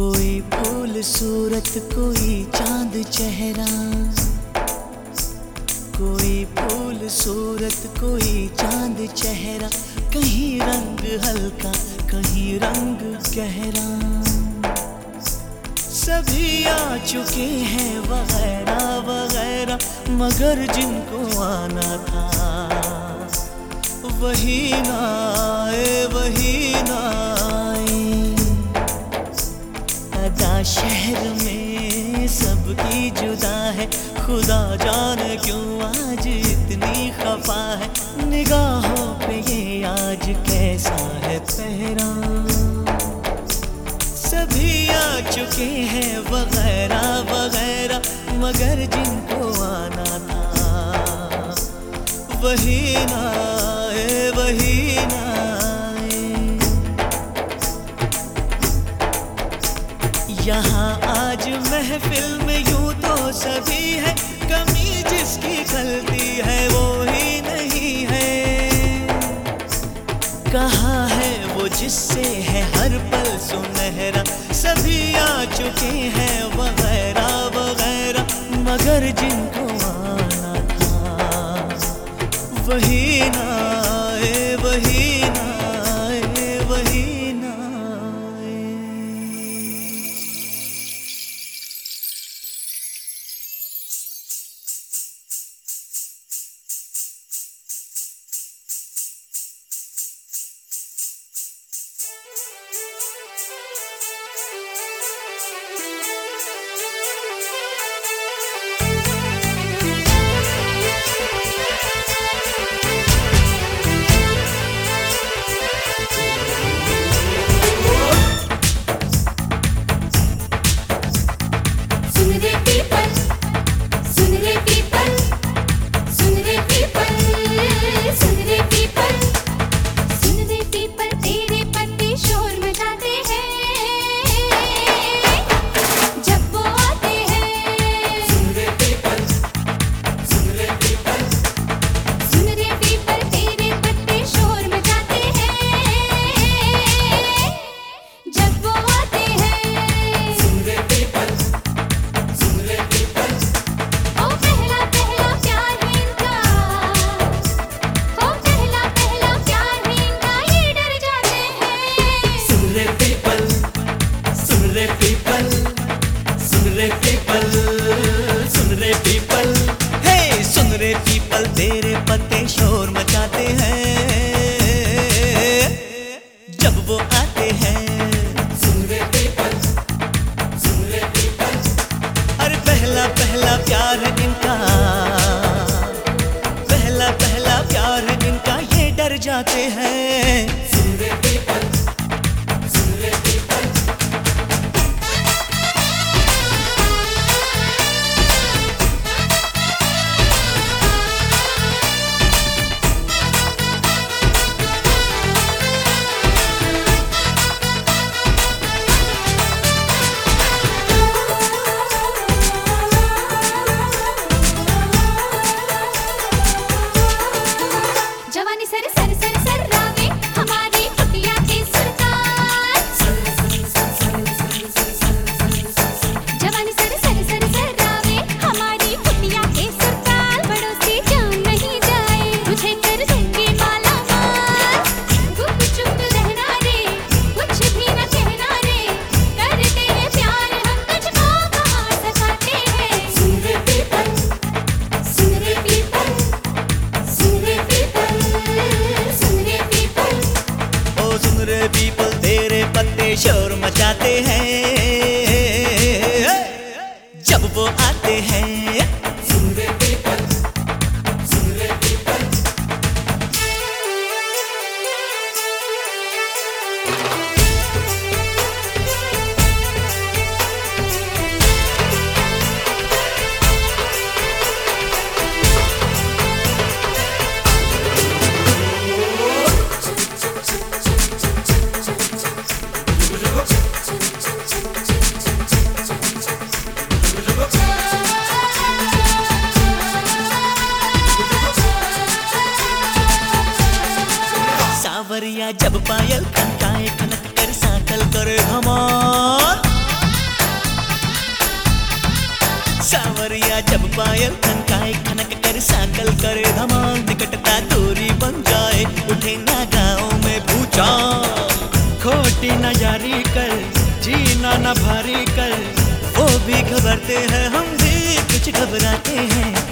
कोई फूल सूरत, कोई चाँद चेहरा। कोई फूल सूरत, कोई चाँद चेहरा। कहीं रंग हल्का, कहीं रंग गहरा। सभी आ चुके हैं वगैरह वगैरह, मगर जिनको आना था। वही ना आए वही ना। सबकी जुदा है। खुदा जाने क्यों आज इतनी खफा है? निगाहों पे ये आज कैसा है पहरा सभी आ चुके हैं वगैरह वगैरह, मगर जिनको आना था। वही ना आए वही ना। यहाँ आज महफिल में यूँ तो सभी है। कमी जिसकी गलती है, वो ही नहीं है। कहाँ है वो जिससे है हर पल सुनहरा? सभी आ चुके हैं वगैरह वगैरह। मगर जिनको आना था, वही ना आए, वही पीपल सुन रे पीपल। हे, सुन रे पीपल, तेरे पत्ते शोर मचाते हैं। जब वो आते हैं, सुन रे पीपल, सुन रे पीपल। अरे पहला पहला प्यार इनका। पहला पहला प्यार इनका, ये डर जाते हैं। शोर मचाते हैं। जब वो आते हैं जब पायल कनकाए कनक कर साकल करे हमार। सावरिया जब पायल कनकाए खनक कर साकल करे धमाल निकटता दूरी बन जाए, उठे ना गाँव में पूछा खोटी न जारी कर, जीना न भारी कर, वो भी घबरते हैं, हम भी कुछ घबराते हैं।